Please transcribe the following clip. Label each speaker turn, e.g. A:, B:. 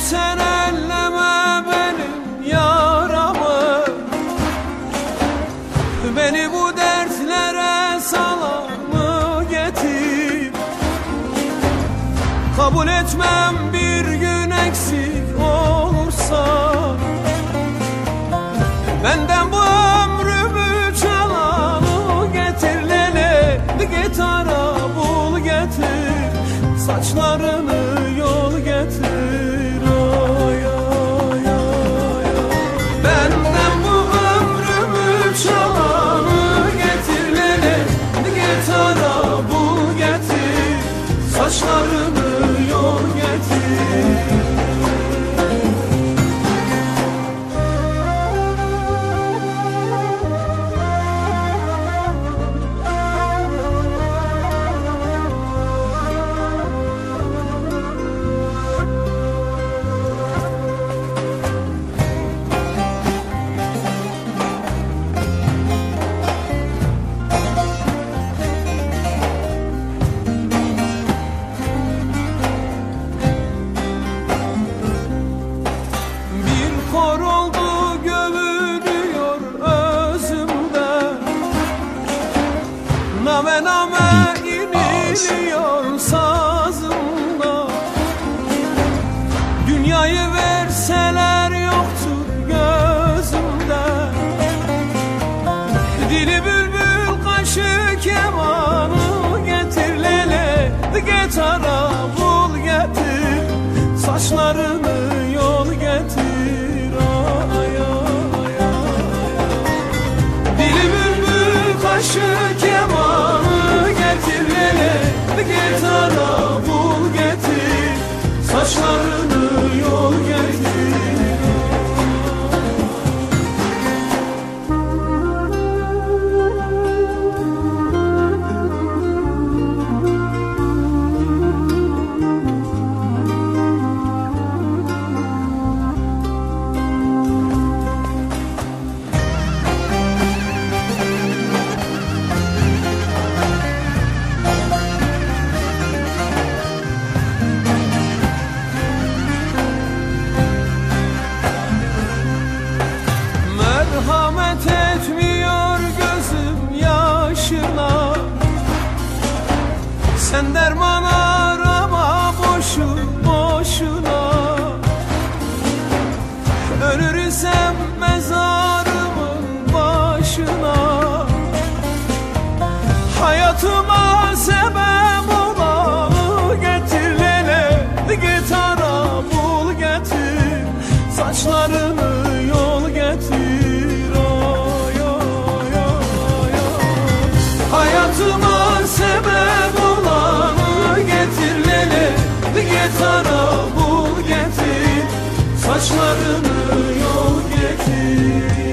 A: sen elleme benim yaramı. Beni bu dertlere salamı getir. Kabul etmem bir gün eksik olursa. Benden bu ömrümü çalanı getir lele. Gitara bul getir. Saçlarını yol getir Saçlarını iniliyor sazımda. Dünyayı verseler yoktur gözümde. Dili bülbül kaşı kemanı getir lele. Getara bul getir Saçlarını mezara bu getir Saçlarını yol getir.